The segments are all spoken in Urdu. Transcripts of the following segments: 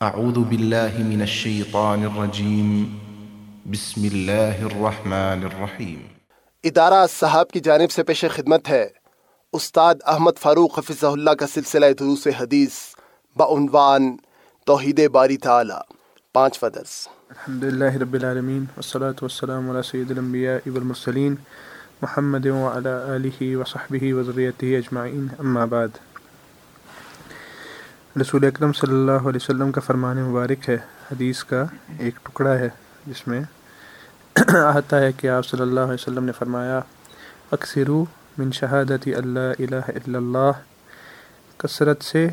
اعوذ باللہ من الشیطان الرجیم بسم اللہ الرحمن الرحیم ادارہ صاحب کی جانب سے پیش خدمت ہے استاد احمد فاروق حفظہ اللہ کا سلسلہ دروس حدیث بعنوان توحید باری تعالی پانچواں درس الحمد للہ رب العالمین والصلاة والسلام علی سید الانبیاء والمرسلین محمد وعلی آلہ وصحبہ وذریتہ اجمعین اما بعد۔ رسول اکرم صلی اللہ علیہ وسلم کا فرمان مبارک ہے، حدیث کا ایک ٹکڑا ہے، جس میں آتا ہے کہ آپ صلی اللہ علیہ وسلم نے فرمایا، اکثرو من شہادت اللہ الہ الا اللہ، کثرت سے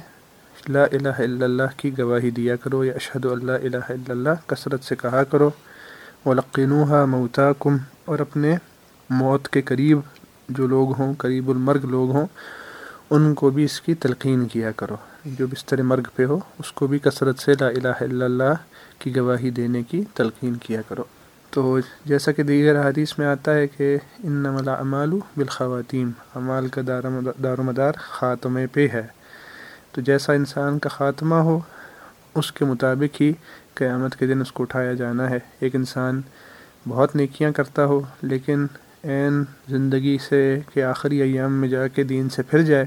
لا الہ الا اللہ کی گواہی دیا کرو یا اشہد اللہ الہ الا اللہ، کثرت سے کہا کرو ولقنوحا موتاکم، اور اپنے موت کے قریب جو لوگ ہوں، قریب المرگ لوگ ہوں ان کو بھی اس کی تلقین کیا کرو۔ جو بستر مرگ پہ ہو، اس کو بھی کثرت سے لا الہ الا اللہ کی گواہی دینے کی تلقین کیا کرو۔ تو جیسا کہ دیگر حدیث میں آتا ہے کہ ان نملا امالو بالخواتین امال کا دار و مدار خاتمے پہ ہے۔ تو جیسا انسان کا خاتمہ ہو، اس کے مطابق ہی قیامت کے دن اس کو اٹھایا جانا ہے۔ ایک انسان بہت نیکیاں کرتا ہو، لیکن عین زندگی سے کہ آخری ایام میں جا کے دین سے پھر جائے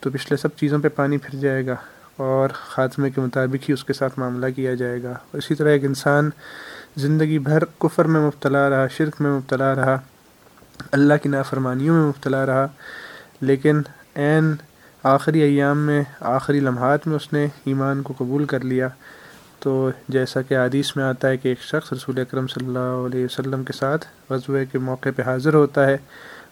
تو پچھلے سب چیزوں پہ پانی پھر جائے گا اور خاتمے کے مطابق ہی اس کے ساتھ معاملہ کیا جائے گا۔ اسی طرح ایک انسان زندگی بھر کفر میں مبتلا رہا، شرک میں مبتلا رہا، اللہ کی نافرمانیوں میں مبتلا رہا، لیکن عین آخری ایام میں، آخری لمحات میں اس نے ایمان کو قبول کر لیا۔ تو جیسا کہ حدیث میں آتا ہے کہ ایک شخص رسول اکرم صلی اللہ علیہ وسلم کے ساتھ غزوے کے موقع پہ حاضر ہوتا ہے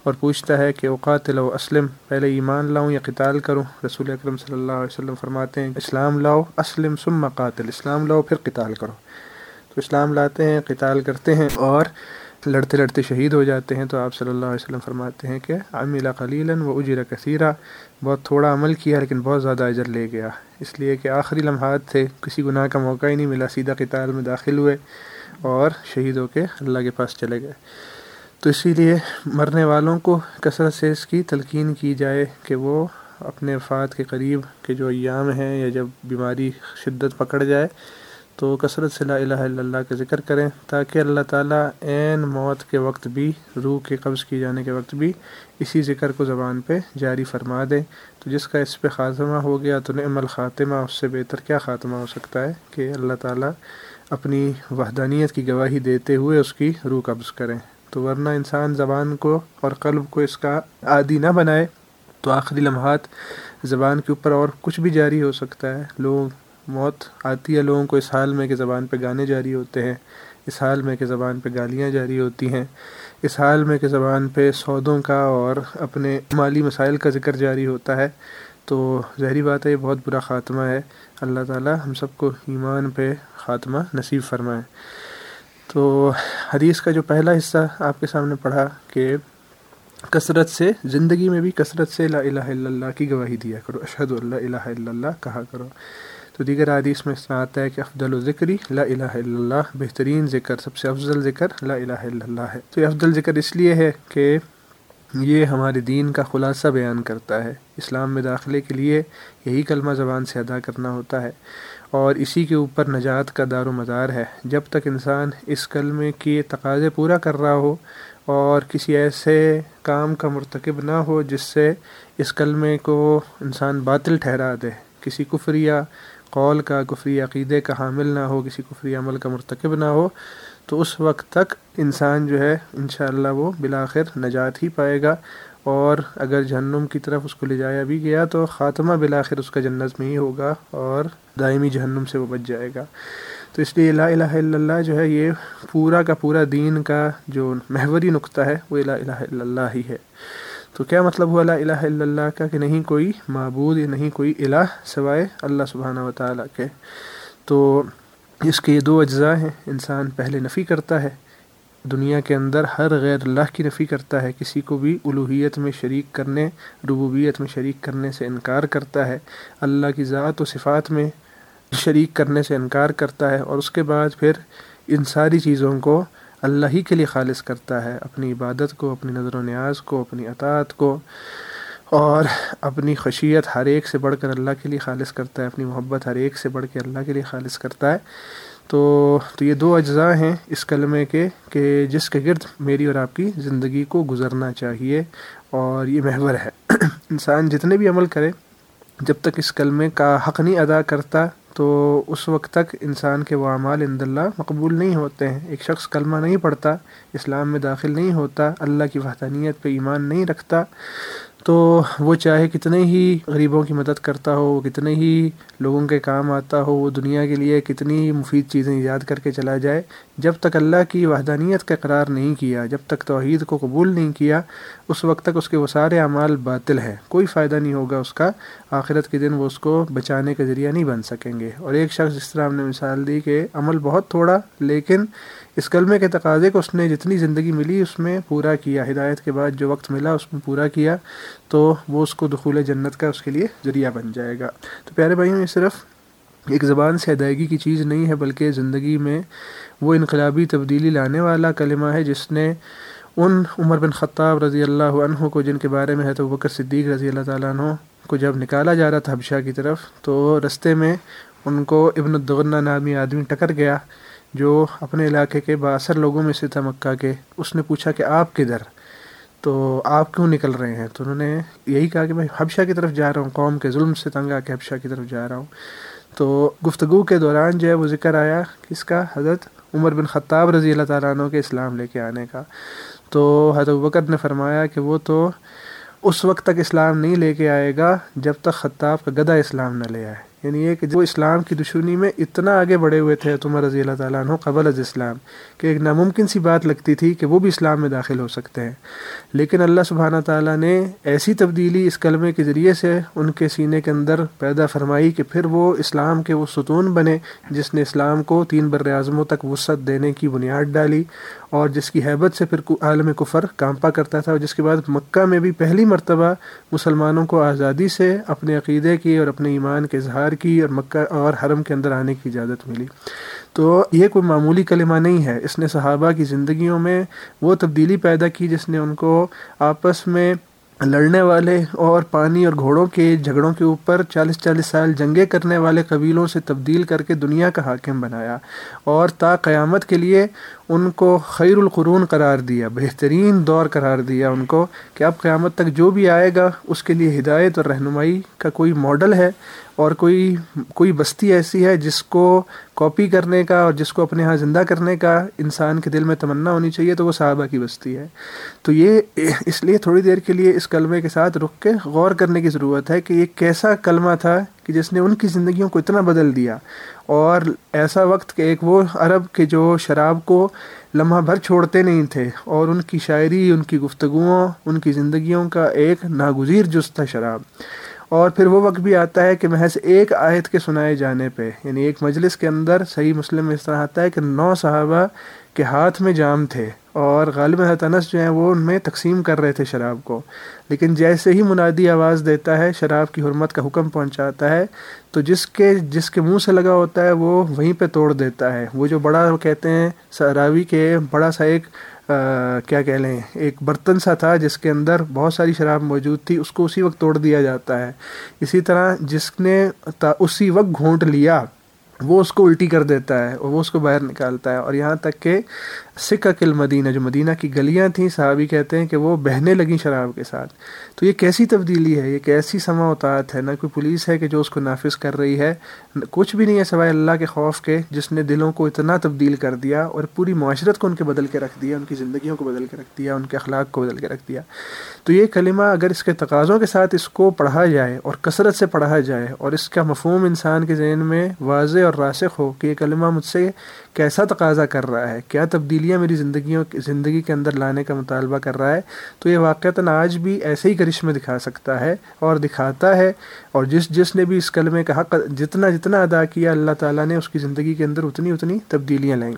اور پوچھتا ہے کہ اوقات لو اسلم، پہلے ایمان لاؤں یا قتال کروں؟ رسول اکرم صلی اللہ علیہ وسلم فرماتے ہیں، اسلام لاؤ، اسلم ثم قاتل، اسلام لاؤ پھر قتال کرو۔ تو اسلام لاتے ہیں، قتال کرتے ہیں اور لڑتے لڑتے شہید ہو جاتے ہیں تو آپ صلی اللہ علیہ وسلم فرماتے ہیں کہ عاملہ قلیلاً و اجر کثیرہ بہت تھوڑا عمل کیا لیکن بہت زیادہ اجر لے گیا۔ اس لیے کہ آخری لمحات تھے کسی گناہ کا موقع ہی نہیں ملا، سیدھا قتال میں داخل ہوئے اور شہید ہو کے اللہ کے پاس چلے گئے۔ تو اسی لیے مرنے والوں کو کثرت سے اس کی تلقین کی جائے کہ وہ اپنے وفات کے قریب کے جو ایام ہیں یا جب بیماری شدت پکڑ جائے تو کثرت سے لا الہ الا اللہ کا ذکر کریں تاکہ اللہ تعالیٰ عین موت کے وقت بھی، روح کے قبض کی جانے کے وقت بھی اسی ذکر کو زبان پہ جاری فرما دیں۔ تو جس کا اس پہ خاتمہ ہو گیا تو نعم الخاتمہ، اس سے بہتر کیا خاتمہ ہو سکتا ہے؟ کہ اللہ تعالیٰ اپنی وحدانیت کی گواہی دیتے ہوئے اس کی روح قبض کریں۔ تو ورنہ انسان زبان کو اور قلب کو اس کا عادی نہ بنائے تو آخری لمحات زبان کے اوپر اور کچھ بھی جاری ہو سکتا ہے۔ لوگ موت آتی ہے لوگوں کو اس حال میں کہ زبان پہ گانے جاری ہوتے ہیں، اس حال میں کہ زبان پہ گالیاں جاری ہوتی ہیں، اس حال میں کہ زبان پہ سودوں کا اور اپنے مالی مسائل کا ذکر جاری ہوتا ہے۔ تو ظہری بات ہے، یہ بہت برا خاتمہ ہے۔ اللہ تعالیٰ ہم سب کو ایمان پہ خاتمہ نصیب فرمائے۔ تو حدیث کا جو پہلا حصہ آپ کے سامنے پڑھا کہ کثرت سے، زندگی میں بھی کثرت سے لا الہ الا اللہ کی گواہی دیا کرو۔ اشہد اللہ الہ الا اللہ کہا کرو۔ تو دیگر حدیث میں اس طرح آتا ہے کہ افضل و ذکری لا الہ الا اللہ، بہترین ذکر، سب سے افضل ذکر لا الہ الا اللہ ہے۔ تو یہ افضل ذکر اس لیے ہے کہ یہ ہمارے دین کا خلاصہ بیان کرتا ہے۔ اسلام میں داخلے کے لیے یہی کلمہ زبان سے ادا کرنا ہوتا ہے اور اسی کے اوپر نجات کا دار و مدار ہے۔ جب تک انسان اس کلمے کی تقاضے پورا کر رہا ہو اور کسی ایسے کام کا مرتکب نہ ہو جس سے اس کلمے کو انسان باطل ٹھہرا دے، کسی کفریہ قول کا، کفری عقیدے کا حامل نہ ہو، کسی کفری عمل کا مرتکب نہ ہو، تو اس وقت تک انسان جو ہے، انشاءاللہ وہ بالآخر نجات ہی پائے گا۔ اور اگر جہنم کی طرف اس کو لے جایا بھی گیا، تو خاتمہ بالآخر اس کا جنت میں ہی ہوگا اور دائمی جہنم سے وہ بچ جائے گا۔ تو اس لیے لا الہ الا اللہ جو ہے، یہ پورا کا پورا دین کا جو محوری نقطہ ہے، وہ لا الہ الا اللہ ہی ہے۔ تو کیا مطلب ہوا لا الہ الا اللہ کا کہ نہیں کوئی معبود یا نہیں کوئی الہ سوائے اللہ سبحانہ و تعالیٰ کے؟ تو اس کے یہ دو اجزاء ہیں۔ انسان پہلے نفی کرتا ہے، دنیا کے اندر ہر غیر اللہ کی نفی کرتا ہے۔ کسی کو بھی الوحیت میں شریک کرنے، ربوبیت میں شریک کرنے سے انکار کرتا ہے۔ اللہ کی ذات و صفات میں شریک کرنے سے انکار کرتا ہے اور اس کے بعد پھر ان ساری چیزوں کو اللہ ہی کے لیے خالص کرتا ہے، اپنی عبادت کو، اپنی نظر و نیاز کو، اپنی اطاعت کو، اور اپنی خشیت ہر ایک سے بڑھ کر اللہ کے لیے خالص کرتا ہے، اپنی محبت ہر ایک سے بڑھ کے اللہ کے لیے خالص کرتا ہے۔ تو تو یہ دو اجزاء ہیں اس کلمے کے، کہ جس کے گرد میری اور آپ کی زندگی کو گزرنا چاہیے، اور یہ محور ہے۔ انسان جتنے بھی عمل کرے، جب تک اس کلمے کا حق نہیں ادا کرتا تو اس وقت تک انسان کے وہ اعمال اند اللہ مقبول نہیں ہوتے ہیں۔ ایک شخص کلمہ نہیں پڑھتا، اسلام میں داخل نہیں ہوتا، اللہ کی وحدانیت پہ ایمان نہیں رکھتا تو وہ چاہے کتنے ہی غریبوں کی مدد کرتا ہو وہ کتنے ہی لوگوں کے کام آتا ہو، وہ دنیا کے لیے کتنی ہی مفید چیزیں یاد کر کے چلا جائے۔ جب تک اللہ کی وحدانیت کا قرار نہیں کیا، جب تک توحید کو قبول نہیں کیا، اس وقت تک اس کے وہ سارے اعمال باطل ہیں۔ کوئی فائدہ نہیں ہوگا اس کا۔ آخرت کے دن وہ اس کو بچانے کا ذریعہ نہیں بن سکیں گے۔ اور ایک شخص جس طرح ہم نے مثال دی کہ عمل بہت تھوڑا، لیکن اس کلمے کے تقاضے کو اس نے جتنی زندگی ملی اس میں پورا کیا، ہدایت کے بعد جو وقت ملا اس میں پورا کیا، تو وہ اس کو دخول جنت کا اس کے لیے ذریعہ بن جائے گا۔ تو پیارے بھائیوں، یہ صرف ایک زبان سے ادائیگی کی چیز نہیں ہے، بلکہ زندگی میں وہ انقلابی تبدیلی لانے والا کلمہ ہے جس نے ان عمر بن خطاب رضی اللہ عنہ کو، جن کے بارے میں ہے تو بکر صدیق رضی اللہ تعالیٰ عنہ کو جب نکالا جا رہا تھا حبشہ کی طرف، تو رستے میں ان کو ابن الدغنہ نامی آدمی ٹکر گیا۔ جو اپنے علاقے کے باثر لوگوں میں سے تھا مکہ کے، اس نے پوچھا کہ آپ کدھر؟ تو آپ کیوں نکل رہے ہیں؟ تو انہوں نے یہی کہا کہ میں حبشہ کی طرف جا رہا ہوں، قوم کے ظلم سے تنگ آ کے حبشہ کی طرف جا رہا ہوں۔ تو گفتگو کے دوران جو ہے وہ ذکر آیا کس کا حضرت عمر بن خطاب رضی اللہ تعالیٰ عنہ کے اسلام لے کے آنے کا۔ تو حضرت بکر نے فرمایا کہ وہ تو اس وقت تک اسلام نہیں لے کے آئے گا جب تک خطاب کا گدا اسلام نہ لے آئے۔ یعنی یہ کہ جو اسلام کی دشمنی میں اتنا آگے بڑھے ہوئے تھے عمر رضی اللہ تعالیٰ عنہ قبل از اسلام کہ ایک ناممکن سی بات لگتی تھی کہ وہ بھی اسلام میں داخل ہو سکتے ہیں۔ لیکن اللہ سبحانہ تعالیٰ نے ایسی تبدیلی اس کلمے کے ذریعے سے ان کے سینے کے اندر پیدا فرمائی کہ پھر وہ اسلام کے وہ ستون بنے جس نے اسلام کو تین بر اعظموں تک وسعت دینے کی بنیاد ڈالی اور جس کی حیبت سے پھر عالم کفر کانپا کرتا تھا اور جس کے بعد مکہ میں بھی پہلی مرتبہ مسلمانوں کو آزادی سے اپنے عقیدے کی اور اپنے ایمان کے اظہار کی اور مکہ اور حرم کے اندر آنے کی اجازت ملی۔ تو یہ کوئی معمولی کلمہ نہیں ہے۔ اس نے صحابہ کی زندگیوں میں وہ تبدیلی پیدا کی جس نے ان کو آپس میں لڑنے والے اور پانی اور گھوڑوں کے جھگڑوں کے اوپر چالیس چالیس سال جنگیں کرنے والے قبیلوں سے تبدیل کر کے دنیا کا حاکم بنایا اور تا قیامت کے لیے ان کو خیر القرون قرار دیا، بہترین دور قرار دیا ان کو کہ اب قیامت تک جو بھی آئے گا، اس کے لیے ہدایت اور رہنمائی کا کوئی ماڈل ہے۔ اور کوئی کوئی بستی ایسی ہے جس کو کاپی کرنے کا اور جس کو اپنے ہاں زندہ کرنے کا انسان کے دل میں تمنا ہونی چاہیے، تو وہ صحابہ کی بستی ہے۔ تو یہ اس لیے تھوڑی دیر کے لیے اس کلمے کے ساتھ رک کے غور کرنے کی ضرورت ہے کہ یہ کیسا کلمہ تھا کہ جس نے ان کی زندگیوں کو اتنا بدل دیا۔ اور ایسا وقت کہ ایک وہ عرب کے جو شراب کو لمحہ بھر چھوڑتے نہیں تھے اور ان کی شاعری، ان کی گفتگوؤں ان کی زندگیوں کا ایک ناگزیر جز تھا شراب۔ اور پھر وہ وقت بھی آتا ہے کہ محض ایک آیت کے سنائے جانے پہ یعنی ایک مجلس کے اندر صحیح مسلم میں اس طرح آتا ہے کہ نو صحابہ کے ہاتھ میں جام تھے اور غالب انس جو ہیں وہ ان میں تقسیم کر رہے تھے شراب کو۔ لیکن جیسے ہی منادی آواز دیتا ہے، شراب کی حرمت کا حکم پہنچاتا ہے، تو جس کے جس کے منہ سے لگا ہوتا ہے وہ وہیں پہ توڑ دیتا ہے۔ وہ جو بڑا کہتے ہیں سراوی کے بڑا سا ایک کیا کہہ لیں، ایک برتن سا تھا جس کے اندر بہت ساری شراب موجود تھی، اس کو اسی وقت توڑ دیا جاتا ہے۔ اسی طرح جس نے اسی وقت گھونٹ لیا وہ اس کو الٹی کر دیتا ہے اور وہ اس کو باہر نکالتا ہے اور یہاں تک کہ سکھ عقل مدینہ، جو مدینہ کی گلیاں تھیں، صحابی کہتے ہیں کہ وہ بہنے لگیں شراب کے ساتھ۔ تو یہ کیسی تبدیلی ہے؟ یہ کیسی سما اوتاعت ہے؟ نہ کوئی پولیس ہے کہ جو اس کو نافذ کر رہی ہے کچھ بھی نہیں ہے سوائے اللہ کے خوف کے، جس نے دلوں کو اتنا تبدیل کر دیا اور پوری معاشرت کو ان کے بدل کے رکھ دیا، ان کی زندگیوں کو بدل کے رکھ دیا، ان کے اخلاق کو بدل کے رکھ دیا۔ تو یہ کلمہ اگر اس کے تقاضوں کے ساتھ اس کو پڑھا جائے اور کثرت سے پڑھا جائے اور اس کا مفہوم انسان کے ذہن میں واضح اور راسخ ہو کہ یہ کلمہ مجھ سے کیسا تقاضا کر رہا ہے، کیا تبدیلیاں میری زندگیوں زندگی کے اندر لانے کا مطالبہ کر رہا ہے، تو یہ واقعتاً آج بھی ایسے ہی کرشمے دکھا سکتا ہے اور دکھاتا ہے اور جس جس نے بھی اس کلمے کا حق جتنا جتنا ادا کیا اللہ تعالیٰ نے اس کی زندگی کے اندر اتنی اتنی تبدیلیاں لائیں۔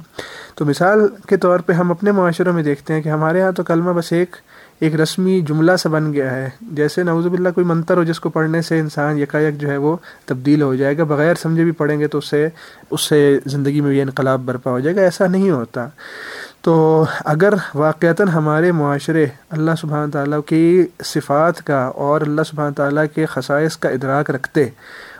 تو مثال کے طور پہ ہم اپنے معاشروں میں دیکھتے ہیں کہ ہمارے ہاں تو کلمہ بس ایک ایک رسمی جملہ سا بن گیا ہے۔ جیسے نوز باللہ کوئی منتر ہو جس کو پڑھنے سے انسان یکایک جو ہے وہ تبدیل ہو جائے گا، بغیر سمجھے بھی پڑھیں گے تو اس سے اس سے زندگی میں یہ انقلاب برپا ہو جائے گا، ایسا نہیں ہوتا۔ تو اگر واقعتاً ہمارے معاشرے اللہ سبحانہ تعالیٰ کی صفات کا اور اللہ سبحانہ تعالیٰ کے خصائص کا ادراک رکھتے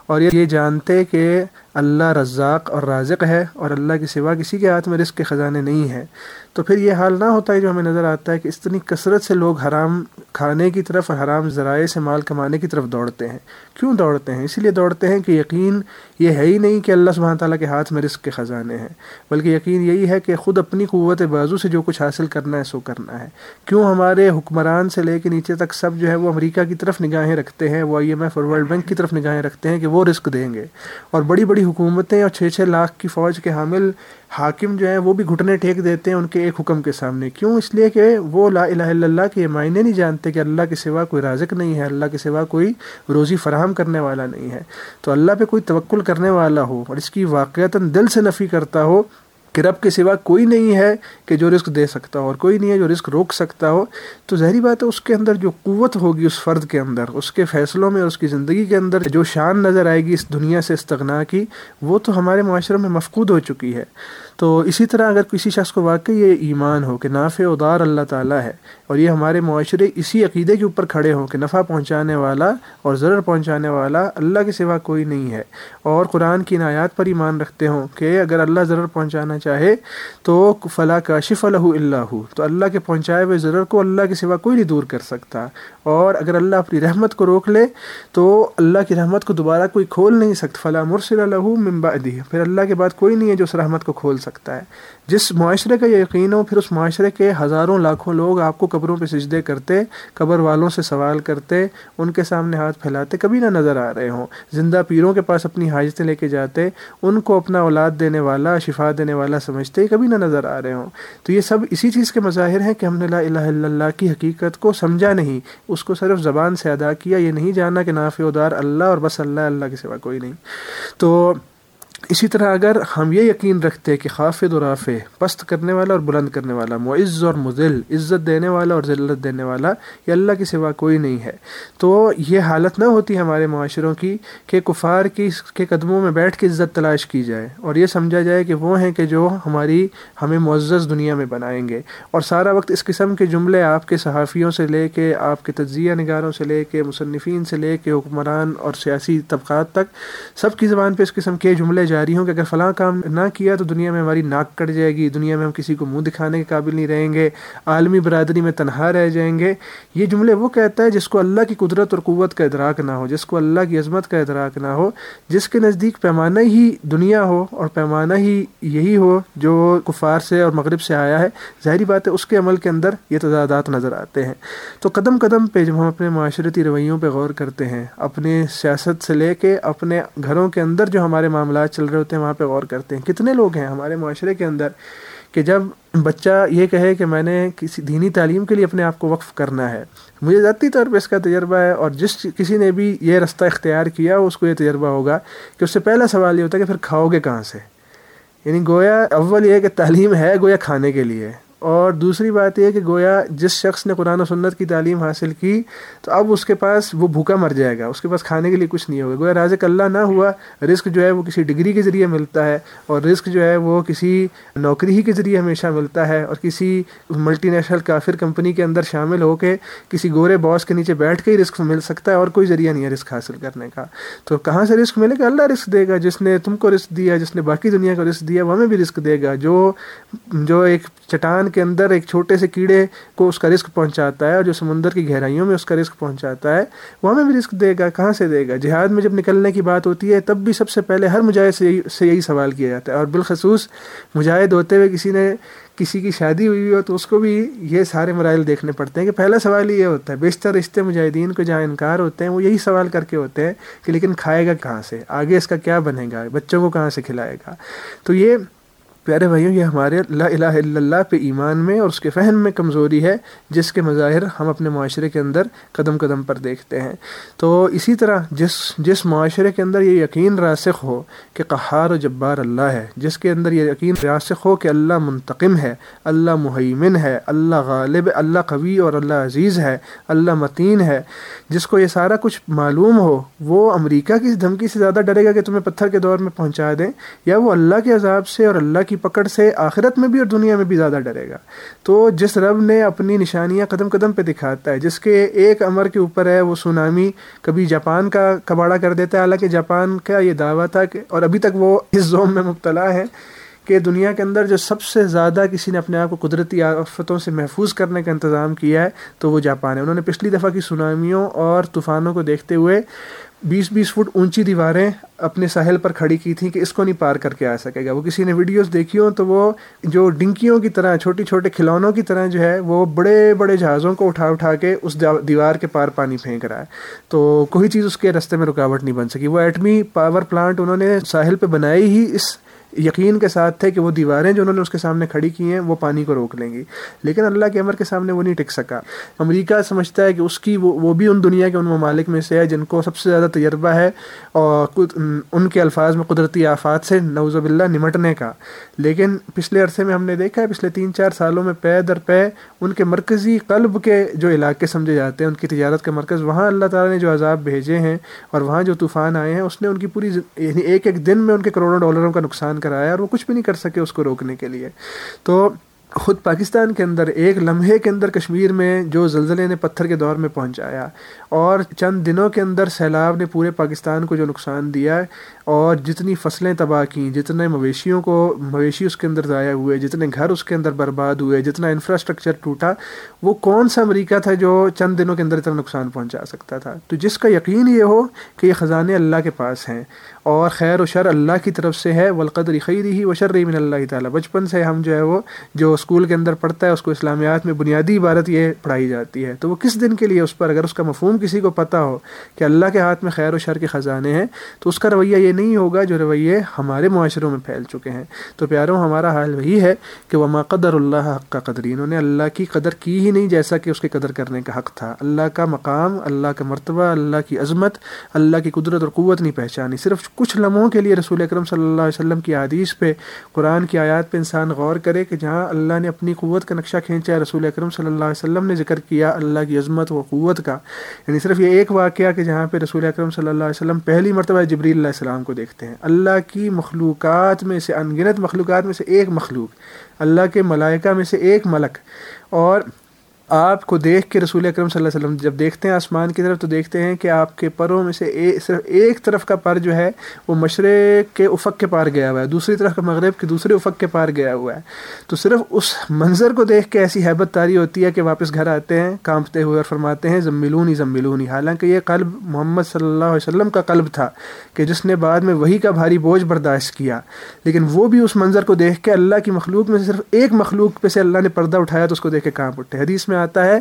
اور یہ جانتے کہ اللہ رزاق اور رازق ہے اور اللہ کے سوا کسی کے ہاتھ میں رزق کے خزانے نہیں ہیں۔ تو پھر یہ حال نہ ہوتا ہے جو ہمیں نظر آتا ہے کہ اس اتنی کثرت سے لوگ حرام کھانے کی طرف اور حرام ذرائع سے مال کمانے کی طرف دوڑتے ہیں۔ کیوں دوڑتے ہیں؟ اسی لیے دوڑتے ہیں کہ یقین یہ ہے ہی نہیں کہ اللہ سبحانہ تعالیٰ کے ہاتھ میں رزق کے خزانے ہیں، بلکہ یقین یہی ہے کہ خود اپنی قوت بازو سے جو کچھ حاصل کرنا ہے سو کرنا ہے۔ کیوں ہمارے حکمران سے لے کے نیچے تک سب جو ہے وہ امریکہ کی طرف نگاہیں رکھتے ہیں، وہ آئی ایم ایف اور ورلڈ بینک کی طرف نگاہیں رکھتے ہیں کہ وہ رزق دیں گے۔ اور بڑی بڑی حکومتیں اور چھ چھ لاکھ کی فوج کے حامل حاکم جو ہیں وہ بھی گھٹنے ٹھیک دیتے ہیں ان کے ایک حکم کے سامنے۔ کیوں؟ اس لیے کہ وہ لا الہ الا اللہ کے معنی نہیں جانتے کہ اللہ کے سوا کوئی رازق نہیں ہے، اللہ کے سوا کوئی روزی فراہم کرنے والا نہیں ہے۔ تو اللہ پہ کوئی توکل کرنے والا ہو اور اس کی واقعتاً دل سے نفی کرتا ہو کہ رب کے سوا کوئی نہیں ہے کہ جو رزق دے سکتا ہو اور کوئی نہیں ہے جو رزق روک سکتا ہو، تو ظاہری بات ہے اس کے اندر جو قوت ہوگی اس فرد کے اندر، اس کے فیصلوں میں، اس کی زندگی کے اندر جو شان نظر آئے گی اس دنیا سے استغنا کی، وہ تو ہمارے معاشرے میں مفقود ہو چکی ہے۔ تو اسی طرح اگر کسی شخص کو واقعی یہ ایمان ہو کہ نافع ادار اللہ تعالیٰ ہے اور یہ ہمارے معاشرے اسی عقیدے کے اوپر کھڑے ہوں کہ نفع پہنچانے والا اور ضرر پہنچانے والا اللہ کے سوا کوئی نہیں ہے اور قرآن کی نایات پر ایمان رکھتے ہوں کہ اگر اللہ ضرر پہنچانا چاہے تو فلاں کا شف الح اللہ تو اللہ کے پہنچائے ہوئے ضرر کو اللہ کے سوا کوئی نہیں دور کر سکتا۔ اور اگر اللہ اپنی رحمت کو روک لے تو اللہ کی رحمت کو دوبارہ کوئی کھول نہیں سکتا۔ فلاں مرسل ممبا ممبادی پھر اللہ کے بعد کوئی نہیں ہے جو اس رحمت کو کھول سکتا ہے۔ جس معاشرے کا یہ یقین ہو، پھر اس معاشرے کے ہزاروں لاکھوں لوگ آپ کو قبروں پہ سجدے کرتے، قبر والوں سے سوال کرتے، ان کے سامنے ہاتھ پھیلاتے، کبھی نہ نظر آ رہے ہوں۔ زندہ پیروں کے پاس اپنی حاجتیں لے کے جاتے، ان کو اپنا اولاد دینے والا، شفا دینے والا سمجھتے، کبھی نہ نظر آ رہے ہوں۔ تو یہ سب اسی چیز کے مظاہر ہیں کہ ہم نے لا الہ الا اللہ کی حقیقت کو سمجھا نہیں، اس کو صرف زبان سے ادا کیا، یہ نہیں جانا کہ نافع ادار اللہ اور بس اللہ اللہ کے سوا کوئی نہیں۔ تو اسی طرح اگر ہم یہ یقین رکھتے کہ خافد و رافع پست کرنے والا اور بلند کرنے والا، معز اور مزل عزت دینے والا اور ذلت دینے والا، یہ اللہ کے سوا کوئی نہیں ہے۔ تو یہ حالت نہ ہوتی ہمارے معاشروں کی کہ کفار کی کے قدموں میں بیٹھ کے عزت تلاش کی جائے اور یہ سمجھا جائے کہ وہ ہیں کہ جو ہماری، ہمیں معزز دنیا میں بنائیں گے۔ اور سارا وقت اس قسم کے جملے آپ کے صحافیوں سے لے کے، آپ کے تجزیہ نگاروں سے لے کے، مصنفین سے لے کے، حکمران اور سیاسی طبقات تک، سب کی زبان پہ اس قسم کے جملے جاری ہوں کہ اگر فلاں کام نہ کیا تو دنیا میں ہماری ناک کٹ جائے گی، دنیا میں ہم کسی کو منہ دکھانے کے قابل نہیں رہیں گے، عالمی برادری میں تنہا رہ جائیں گے۔ یہ جملے وہ کہتا ہے جس کو اللہ کی قدرت اور قوت کا ادراک نہ ہو، جس کو اللہ کی عظمت کا ادراک نہ ہو، جس کے نزدیک پیمانہ ہی دنیا ہو اور پیمانہ ہی یہی ہو جو کفار سے اور مغرب سے آیا ہے۔ ظاہری بات ہے، اس کے عمل کے اندر یہ تضادات نظر آتے ہیں۔ تو قدم قدم پہ جب ہم اپنے معاشرتی رویوں پہ غور کرتے ہیں، اپنے سیاست سے لے کے اپنے گھروں کے اندر جو ہمارے معاملات چل رہے ہوتے ہیں، وہاں پہ غور کرتے ہیں۔ کتنے لوگ ہیں ہمارے معاشرے کے اندر کہ جب بچہ یہ کہے کہ میں نے کسی دینی تعلیم کے لیے اپنے آپ کو وقف کرنا ہے، مجھے ذاتی طور پہ اس کا تجربہ ہے اور جس کسی نے بھی یہ رستہ اختیار کیا، اس کو یہ تجربہ ہوگا کہ اس سے پہلا سوال یہ ہوتا ہے کہ پھر کھاؤ گے کہاں سے؟ یعنی گویا اول یہ کہ تعلیم ہے گویا کھانے کے لیے۔ اور دوسری بات یہ کہ گویا جس شخص نے قرآن و سنت کی تعلیم حاصل کی، تو اب اس کے پاس وہ بھوکا مر جائے گا، اس کے پاس کھانے کے لیے کچھ نہیں ہوگا۔ گویا رازق اللہ نہ ہوا، رزق جو ہے وہ کسی ڈگری کے ذریعے ملتا ہے، اور رزق جو ہے وہ کسی نوکری ہی کے ذریعے ہمیشہ ملتا ہے، اور کسی ملٹی نیشنل کافر کمپنی کے اندر شامل ہو کے کسی گورے باس کے نیچے بیٹھ کے ہی رزق مل سکتا ہے، اور کوئی ذریعہ نہیں ہے رزق حاصل کرنے کا۔ تو کہاں سے رزق ملے گا؟ اللہ رزق دے گا، جس نے تم کو رزق دیا، جس نے باقی دنیا کو رزق دیا، وہ ہمیں بھی رزق دے گا۔ جو جو ایک چٹان کے اندر ایک چھوٹے سے کیڑے کو اس کا رزق پہنچاتا ہے اور جو سمندر کی گہرائیوں میں اس کا رزق پہنچاتا ہے، وہ ہمیں بھی رزق دے گا، کہاں سے دے گا؟ جہاد میں جب نکلنے کی بات ہوتی ہے، تب بھی سب سے پہلے ہر مجاہد سے سے یہی سوال کیا جاتا ہے اور بالخصوص مجاہد ہوتے ہوئے کسی نے کسی کی شادی ہوئی ہو تو اس کو بھی یہ سارے مرائل دیکھنے پڑتے ہیں کہ پہلا سوال یہ ہوتا ہے، بیشتر رشتے مجاہدین کو جہاں انکار ہوتے ہیں، وہ یہی سوال کر کے ہوتے ہیں کہ لیکن کھائے گا کہاں سے؟ آگے اس کا کیا بنے گا؟ بچوں کو کہاں سے کھلائے گا؟ تو یہ پیارے بھائیوں، یہ ہمارے لا الہ الا اللہ پہ ایمان میں اور اس کے فہم میں کمزوری ہے، جس کے مظاہر ہم اپنے معاشرے کے اندر قدم قدم پر دیکھتے ہیں۔ تو اسی طرح جس جس معاشرے کے اندر یہ یقین راسخ ہو کہ قہار و جبار اللہ ہے، جس کے اندر یہ یقین راسخ ہو کہ اللہ منتقم ہے، اللہ محیمن ہے، اللہ غالب، اللہ قوی اور اللہ عزیز ہے، اللہ متین ہے، جس کو یہ سارا کچھ معلوم ہو، وہ امریکہ کی دھمکی سے زیادہ ڈرے گا کہ تمہیں پتھر کے دور میں پہنچا دیں یا وہ اللہ کے عذاب سے اور اللہ کی کی پکڑ سے آخرت میں بھی اور دنیا میں بھی زیادہ ڈرے گا۔ تو جس رب نے اپنی نشانیاں قدم قدم پہ دکھاتا ہے، جس کے ایک امر کے اوپر ہے، وہ سونامی کبھی جاپان کا کباڑا کر دیتا ہے۔ حالانکہ جاپان کا یہ دعویٰ تھا کہ، اور ابھی تک وہ اس زوم میں مبتلا ہے کہ دنیا کے اندر جو سب سے زیادہ کسی نے اپنے آپ کو قدرتی آفتوں سے محفوظ کرنے کا انتظام کیا ہے، تو وہ جاپان ہے۔ انہوں نے پچھلی دفعہ کی سونامیوں اور طوفانوں کو دیکھتے ہوئے بیس بیس فٹ اونچی دیواریں اپنے ساحل پر کھڑی کی تھیں کہ اس کو نہیں پار کر کے آ سکے گا۔ وہ کسی نے ویڈیوز دیکھی ہوں تو وہ جو ڈنکیوں کی طرح، چھوٹی چھوٹے کھلونوں کی طرح جو ہے، وہ بڑے بڑے جہازوں کو اٹھا اٹھا کے اس دیوار کے پار پانی پھینک رہا ہے۔ تو کوئی چیز اس کے رستے میں رکاوٹ نہیں بن سکی۔ وہ ایٹمی پاور پلانٹ انہوں نے ساحل پہ بنائی ہی اس یقین کے ساتھ تھے کہ وہ دیواریں جو انہوں نے اس کے سامنے کھڑی کی ہیں، وہ پانی کو روک لیں گی۔ لیکن اللہ کے عمر کے سامنے وہ نہیں ٹک سکا۔ امریکہ سمجھتا ہے کہ اس کی وہ وہ بھی ان دنیا کے ان ممالک میں سے ہے جن کو سب سے زیادہ تجربہ ہے، اور ان کے الفاظ میں قدرتی آفات سے نوز باللہ نمٹنے کا۔ لیکن پچھلے عرصے میں ہم نے دیکھا ہے، پچھلے تین چار سالوں میں پے در پے ان کے مرکزی قلب کے جو علاقے سمجھے جاتے ہیں، ان کی تجارت کا مرکز، وہاں اللہ تعالیٰ نے جو عذاب بھیجے ہیں اور وہاں جو طوفان آئے ہیں، اس نے ان کی پوری یعنی ایک ایک دن میں ان کے کروڑوں ڈالروں کا نقصان کرایا اور وہ کچھ بھی نہیں کر سکے اس کو روکنے کے لیے۔ تو خود پاکستان کے اندر ایک لمحے کے اندر کشمیر میں جو زلزلے نے پتھر کے دور میں پہنچایا اور چند دنوں کے اندر سیلاب نے پورے پاکستان کو جو نقصان دیا اور جتنی فصلیں تباہ کیں، جتنے مویشیوں کو، مویشی اس کے اندر ضائع ہوئے، جتنے گھر اس کے اندر برباد ہوئے، جتنا انفراسٹرکچر ٹوٹا، وہ کون سا امریکہ تھا جو چند دنوں کے اندر اتنا نقصان پہنچا سکتا تھا؟ تو جس کا یقین یہ ہو کہ یہ خزانے اللہ کے پاس ہیں اور خیر و شر اللہ کی طرف سے ہے ولقدر خیر ہی و شر من اللہ تعالیٰ۔ بچپن سے ہم جو ہے وہ، جو اسکول کے اندر پڑھتا ہے، اس کو اسلامیات میں بنیادی عبارت یہ پڑھائی جاتی ہے۔ تو وہ کس دن کے لیے اس پر؟ اگر اس کا مفہوم کسی کو پتہ ہو کہ اللہ کے ہاتھ میں خیر و شر کے خزانے ہیں، تو اس کا رویہ یہ نہیں ہوگا جو رویے ہمارے معاشروں میں پھیل چکے ہیں۔ تو پیاروں، ہمارا حال وہی ہے کہ وہ قدر اللہ حق کا قدری انہوں نے اللہ کی قدر کی ہی نہیں جیسا کہ اس کے قدر کرنے کا حق تھا۔ اللہ کا مقام، اللہ کا مرتبہ، اللہ کی عظمت، اللہ کی قدرت اور قوت نہیں پہچانی۔ صرف کچھ لمحوں کے لیے رسول اکرم صلی اللہ علیہ وسلم کی حدیث پہ، قرآن کی آیات پہ انسان غور کرے کہ جہاں اللہ نے اپنی قوت کا نقشہ کھینچا، رسول اکرم صلی اللہ علیہ وسلم نے ذکر کیا اللہ کی عظمت و قوت کا۔ یعنی صرف یہ ایک واقعہ کہ جہاں پہ رسول اکرم صلی اللہ علیہ وسلم پہلی مرتبہ جبریل علیہ السلام کو دیکھتے ہیں۔ اللہ کی مخلوقات میں سے انگنت مخلوقات میں سے ایک مخلوق، اللہ کے ملائکہ میں سے ایک ملک اور آپ کو دیکھ کے رسول اکرم صلی اللہ علیہ وسلم جب دیکھتے ہیں آسمان کی طرف تو دیکھتے ہیں کہ آپ کے پروں میں سے ایک صرف ایک طرف کا پر جو ہے وہ مشرق کے افق کے پار گیا ہوا ہے، دوسری طرف کا مغرب کے دوسرے افق کے پار گیا ہوا ہے۔ تو صرف اس منظر کو دیکھ کے ایسی حیبت تاری ہوتی ہے کہ واپس گھر آتے ہیں، کانپتے ہوئے اور فرماتے ہیں ضملونی ضملونی حالانکہ یہ قلب محمد صلی اللہ علیہ وسلم کا قلب تھا کہ جس نے بعد میں وہی کا بھاری بوجھ برداشت کیا۔ لیکن وہ بھی اس منظر کو دیکھ کے اللہ کی مخلوق میں سے صرف ایک مخلوق پہ سے اللہ نے پردہ اٹھایا تو اس کو دیکھ کے کانپ اٹھے۔ حدیث میں میں آتا ہے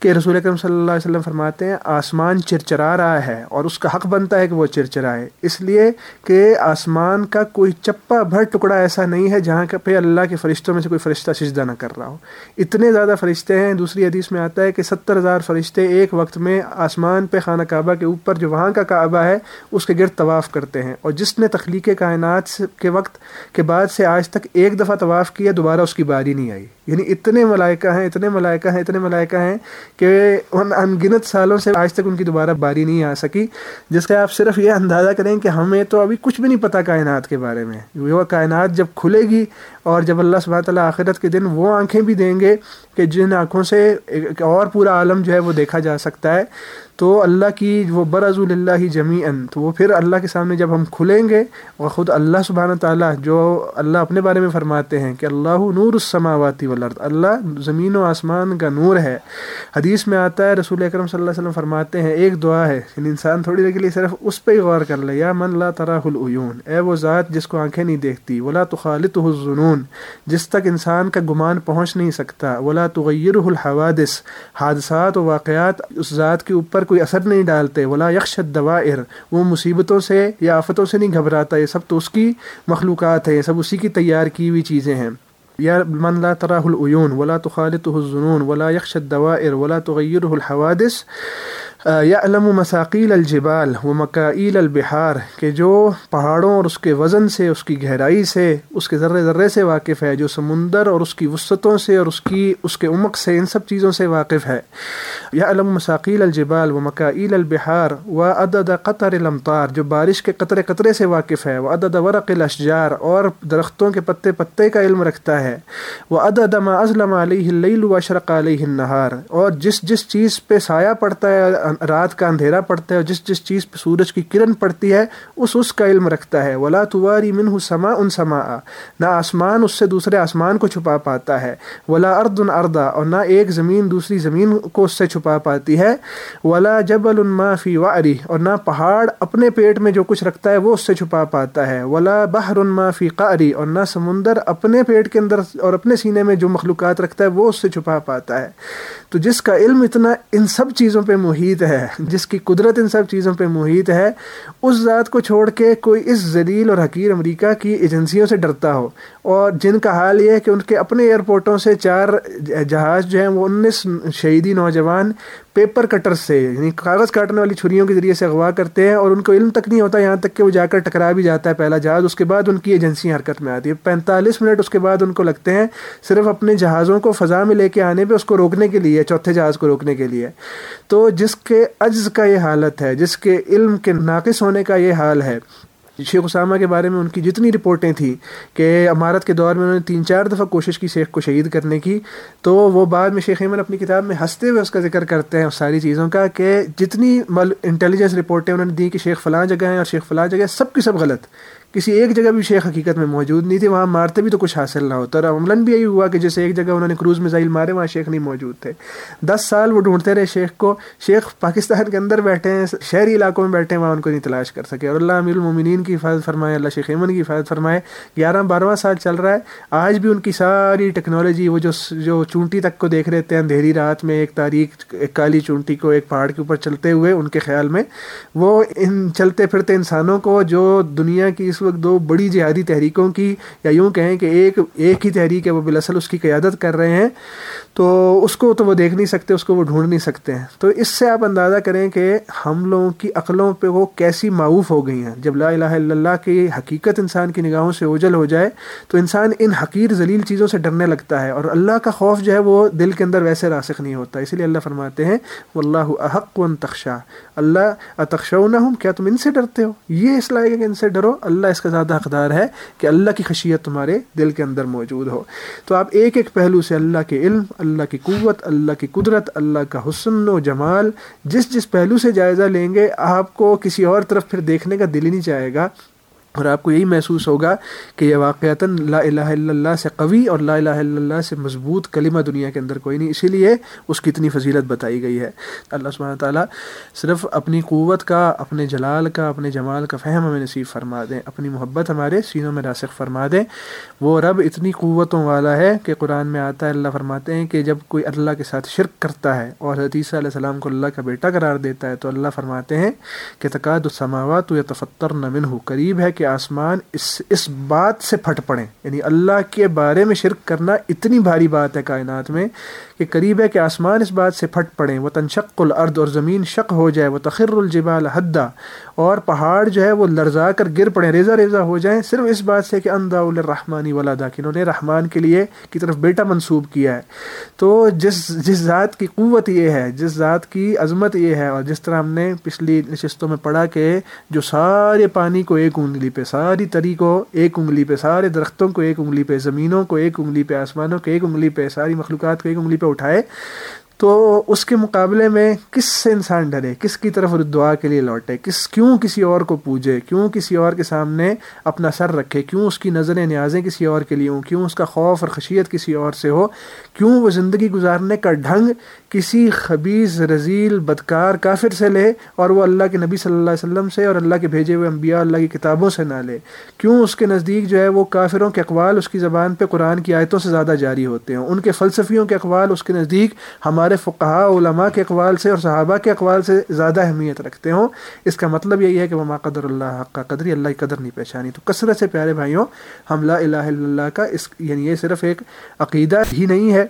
کہ رسول اکرم صلی اللہ علیہ وسلم فرماتے ہیں، آسمان چرچرا رہا ہے اور اس کا حق بنتا ہے کہ وہ چرچرائے۔ اس لیے کہ آسمان کا کوئی چپا بھر ٹکڑا ایسا نہیں ہے جہاں پہ اللہ کے فرشتوں میں سے کوئی فرشتہ سجدہ نہ کر رہا ہو۔ اتنے زیادہ فرشتے ہیں، دوسری حدیث میں آتا ہے کہ ستر ہزار فرشتے ایک وقت میں آسمان پہ خانہ کعبہ کے اوپر جو وہاں کا کعبہ ہے، اس کے گرد طواف کرتے ہیں۔ اور جس نے تخلیق کائنات کے وقت کے بعد سے آج تک ایک دفعہ طواف کیا، دوبارہ اس کی باری نہیں آئی۔ یعنی اتنے ملائکہ ہیں، اتنے ملائکہ ہیں، اتنے ملائکہ ہیں کہ ان ان گنت سالوں سے آج تک ان کی دوبارہ باری نہیں آ سکی۔ جس سے آپ صرف یہ اندازہ کریں کہ ہمیں تو ابھی کچھ بھی نہیں پتہ کائنات کے بارے میں۔ وہ کائنات جب کھلے گی اور جب اللہ سب تعالیٰ آخرت کے دن وہ آنکھیں بھی دیں گے کہ جن آنکھوں سے ایک اور پورا عالم جو ہے وہ دیکھا جا سکتا ہے۔ تو اللہ کی وہ برض اللہ جمی تو وہ پھر اللہ کے سامنے جب ہم کھلیں گے اور خود اللہ سبحانہ تعالیٰ جو اللہ اپنے بارے میں فرماتے ہیں کہ اللہ نور السماواتی والارض، اللہ زمین و آسمان کا نور ہے۔ حدیث میں آتا ہے، رسول اکرم صلی اللہ علیہ وسلم فرماتے ہیں، ایک دعا ہے یعنی انسان تھوڑی دیر کے لیے صرف اس پہ ہی غور کر لے، یا من اللہ تراہ العیون، اے وہ ذات جس کو آنکھیں نہیں دیکھتی، ولا تو خالط الجنون جس تک انسان کا گمان پہنچ نہیں سکتا، ولا تغیر الحوادث، حادثات و واقعات اس ذات کے اوپر کوئی اثر نہیں ڈالتے، ولا یکشد دوائر وہ مصیبتوں سے یا آفتوں سے نہیں گھبراتا، یہ سب تو اس کی مخلوقات ہے یہ سب اسی کی تیار کی ہوئی چیزیں ہیں۔ یا من لا تراہ العیون ولا تخالطه الظنون ولا یکشد دوائر ولا تغیر الحوادث یا و مساقیل الجبال و مکائیل البہار کہ جو پہاڑوں اور اس کے وزن سے، اس کی گہرائی سے، اس کے ذرے ذرے سے واقف ہے، جو سمندر اور اس کی وسطوں سے اور اس کی، اس کے عمق سے، ان سب چیزوں سے واقف ہے۔ یا مساقیل الجبال و مکائیل البہار و عدد قطر الامطار، جو بارش کے قطرے قطرے سے واقف ہے۔ وہ عدد ورق الاشجار اور درختوں کے پتے پتے کا علم رکھتا ہے۔ وہ عدد ما ازلم علیہ اللیل و اشرق علیہ النہار، اور جس جس چیز پہ سایہ پڑتا ہے رات کا اندھیرا پڑتا ہے اور جس جس چیز پہ سورج کی کرن پڑتی ہے، اس اس کا علم رکھتا ہے۔ ولا تواری منہ سما ان سما نہ آسمان اس سے دوسرے آسمان کو چھپا پاتا ہے۔ ولا ارد ان اردا اور نہ ایک زمین دوسری زمین کو اس سے چھپا پاتی ہے۔ ولا جبل ما فی واری اور نہ پہاڑ اپنے پیٹ میں جو کچھ رکھتا ہے، وہ اس سے چھپا پاتا ہے۔ ولا بحر ما فی قاری اور نہ سمندر اپنے پیٹ کے اندر اور اپنے سینے میں جو مخلوقات رکھتا ہے، وہ اس سے چھپا پاتا ہے۔ تو جس کا علم اتنا ان سب چیزوں پہ محیط ہے، جس کی قدرت ان سب چیزوں پہ محیط ہے، اس ذات کو چھوڑ کے کوئی اس ذلیل اور حقیر امریکہ کی ایجنسیوں سے ڈرتا ہو۔ اور جن کا حال یہ ہے کہ ان کے اپنے ایئرپورٹوں سے چار جہاز جو ہیں، وہ انیس شہیدی نوجوان پیپر کٹر سے یعنی کاغذ کاٹنے والی چھریوں کے ذریعے سے اغوا کرتے ہیں اور ان کو علم تک نہیں ہوتا، یہاں تک کہ وہ جا کر ٹکرا بھی جاتا ہے پہلا جہاز، اس کے بعد ان کی ایجنسی حرکت میں آتی ہے پینتالیس منٹ اس کے بعد ان کو لگتے ہیں صرف اپنے جہازوں کو فضا میں لے کے آنے پہ، اس کو روکنے کے لیے، چوتھے جہاز کو روکنے کے لیے۔ تو جس کے عجز کا یہ حالت ہے، جس کے علم کے ناقص ہونے کا یہ حال ہے شیخ اسامہ کے بارے میں ان کی جتنی رپورٹیں تھیں کہ عمارت کے دور میں انہوں نے تین چار دفعہ کوشش کی شیخ کو شہید کرنے کی، تو وہ بعد میں شیخ ایمن اپنی کتاب میں ہنستے ہوئے اس کا ذکر کرتے ہیں اس ساری چیزوں کا کہ جتنی مل انٹیلیجنس رپورٹیں انہوں نے دی کہ شیخ فلاں جگہ ہیں اور شیخ فلاں جگہ سب کی سب غلط۔ کسی ایک جگہ بھی شیخ حقیقت میں موجود نہیں تھی، وہاں مارتے بھی تو کچھ حاصل نہ ہوتا۔ اور عملاً بھی یہی ہوا کہ جیسے ایک جگہ انہوں نے کروز میزائل مارے، وہاں شیخ نہیں موجود تھے۔ دس سال وہ ڈھونڈتے رہے شیخ کو۔ شیخ پاکستان کے اندر بیٹھے ہیں، شہری علاقوں میں بیٹھے ہیں، وہاں ان کو نہیں تلاش کر سکے۔ اور اللہ امیر المومنین کی حفاظت فرمائے، اللہ شیخ ایمن کی حفاظت فرمائے، گیارہ بارہواں سال چل رہا ہے۔ آج بھی ان کی ساری ٹیکنالوجی، وہ جو جو چونٹی تک کو دیکھ رہے تھے، اندھیری رات میں ایک تاریخ، ایک کالی چونٹی کو ایک پہاڑ کے اوپر چلتے ہوئے ان کے خیال میں، وہ ان چلتے پھرتے انسانوں کو جو دنیا کی اس وقت دو بڑی جہادی تحریکوں کی یا یوں کہیں کہ ایک ایک ہی تحریک ہے، وہ بالاصل اس کی قیادت کر رہے ہیں۔ تو اس کو تو وہ دیکھ نہیں سکتے، اس کو وہ ڈھونڈ نہیں سکتے۔ ہیں تو اس سے آپ اندازہ کریں کہ ہم لوگوں کی عقلوں پہ وہ کیسی معاوف ہو گئی ہیں۔ جب لا الہ الا اللہ کی حقیقت انسان کی نگاہوں سے اوجل ہو جائے، تو انسان ان حقیر ذلیل چیزوں سے ڈرنے لگتا ہے اور اللہ کا خوف جو ہے وہ دل کے اندر ویسے راسخ نہیں ہوتا۔ اسی لیے اللہ فرماتے ہیں وہ اللہ احق و تخشا۔ اللہ اتخشا نہ ہوں کیا تم ان سے ڈرتے ہو؟ یہ اس لائق ہے کہ ان سے ڈرو۔ اللہ اس کا زیادہ حقدار ہے کہ اللہ کی خشیت تمہارے دل کے اندر موجود ہو۔ تو آپ ایک ایک پہلو سے اللہ کے علم اللہ کی قوت، اللہ کی قدرت، اللہ کا حسن و جمال۔ جس جس پہلو سے جائزہ لیں گے، آپ کو کسی اور طرف پھر دیکھنے کا دل ہی نہیں چاہے گا۔ اور آپ کو یہی محسوس ہوگا کہ یہ واقعات لا الہ الا اللہ سے قوی اور لا الہ الا اللہ سے مضبوط کلمہ دنیا کے اندر کوئی نہیں، اسی لیے اس کی اتنی فضیلت بتائی گئی ہے۔ اللہ سبحانہ تعالیٰ صرف اپنی قوت کا، اپنے جلال کا، اپنے جمال کا فہم ہمیں نصیب فرما دیں، اپنی محبت ہمارے سینوں میں راسخ فرما دیں۔ وہ رب اتنی قوتوں والا ہے کہ قرآن میں آتا ہے، اللہ فرماتے ہیں کہ جب کوئی اللہ کے ساتھ شرک کرتا ہے اور حدیثہ علیہ السلام کو اللہ کا بیٹا قرار دیتا ہے تو اللہ فرماتے ہیں کہ تقاد السماوات یا تفتر نمن ہو قریب ہے کہ آسمان اس اس بات سے پھٹ پڑیں۔ یعنی اللہ کے بارے میں شرک کرنا اتنی بھاری بات ہے کائنات میں کہ قریب ہے کہ آسمان اس بات سے پھٹ پڑیں۔ وہ تنشق الارض اور زمین شق ہو جائے۔ وہ تخر الجبال حدہ اور پہاڑ جو ہے وہ لرزا کر گر پڑیں، ریزہ ریزہ ہو جائیں۔ صرف اس بات سے کہ اندا الرحمانی ولادا کہ انہوں نے رحمان کے لیے کی طرف بیٹا منسوب کیا ہے۔ تو جس جس ذات کی قوت یہ ہے، جس ذات کی عظمت یہ ہے، اور جس طرح ہم نے پچھلی نشستوں میں پڑھا کہ جو سارے پانی کو ایک انگلی پہ، ساری تری کو ایک انگلی پہ، سارے درختوں کو ایک انگلی پہ، زمینوں کو ایک انگلی پہ، آسمانوں کو ایک انگلی پہ، ساری مخلوقات کو ایک انگلی پہ اٹھائے۔ تو اس کے مقابلے میں کس سے انسان ڈرے؟ کس کی طرف دعا کے لیے لوٹے؟ کس کیوں کسی اور کو پوجے؟ کیوں کسی اور کے سامنے اپنا سر رکھے؟ کیوں اس کی نظریں نیازیں کسی اور کے لیے ہوں؟ کیوں اس کا خوف اور خشیت کسی اور سے ہو؟ کیوں وہ زندگی گزارنے کا ڈھنگ کسی خبیص رضیل بدکار کافر سے لے اور وہ اللہ کے نبی صلی اللہ علیہ وسلم سے اور اللہ کے بھیجے ہوئے انبیاء، اللہ کی کتابوں سے نہ لے؟ کیوں اس کے نزدیک جو ہے وہ کافروں کے اقوال اس کی زبان پہ قرآن کی آیتوں سے زیادہ جاری ہوتے ہیں؟ ان کے فلسفیوں کے اقوال اس کے نزدیک ہمارے فقہا علماء کے اقوال سے اور صحابہ کے اقوال سے زیادہ اہمیت رکھتے ہوں۔ اس کا مطلب یہی ہے کہ وما قدر اللہ حق کا قدری اللہ کی قدر نہیں پہچانی۔ تو کثرت سے پیارے بھائیوں، ہم لا الہ الا اللہ کا اس یعنی یہ صرف ایک عقیدہ ہی نہیں ہے۔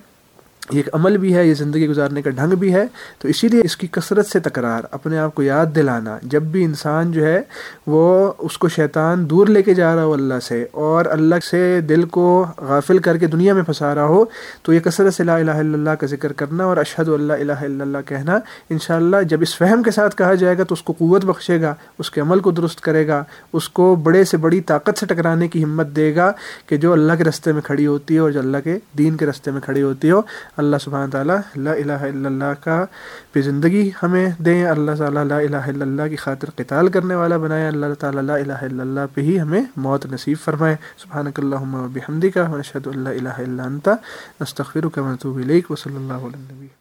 یہ ایک عمل بھی ہے، یہ زندگی گزارنے کا ڈھنگ بھی ہے۔ تو اسی لیے اس کی کثرت سے تکرار، اپنے آپ کو یاد دلانا۔ جب بھی انسان جو ہے، وہ اس کو شیطان دور لے کے جا رہا ہو اللہ سے اور اللہ سے دل کو غافل کر کے دنیا میں پھنسا رہا ہو، تو یہ کثرت سے لا الہ الا اللہ کا ذکر کرنا اور اشہد اللہ الہ الا اللہ کہنا، انشاءاللہ جب اس فہم کے ساتھ کہا جائے گا تو اس کو قوت بخشے گا، اس کے عمل کو درست کرے گا، اس کو بڑے سے بڑی طاقت سے ٹکرانے کی ہمت دے گا کہ جو اللہ کے رستے میں کھڑی ہوتی ہے اور جو اللہ کے دین کے رستے میں کھڑی ہوتی ہو اللہ سبحانہ تعالیٰ لا الہ الا اللہ کا پہ زندگی ہمیں دیں، اللہ تعالیٰ لا الہ الا اللہ کی خاطر قتال کرنے والا بنائے، اللہ تعالیٰ لا الہ الا اللہ پہ ہی ہمیں موت نصیب فرمائے۔ سبحانک اللہم و بحمدک و نشہد اللہ الہ الا انتا نستغفرک و نتوب الیک و صلی اللہ علیہ وسلم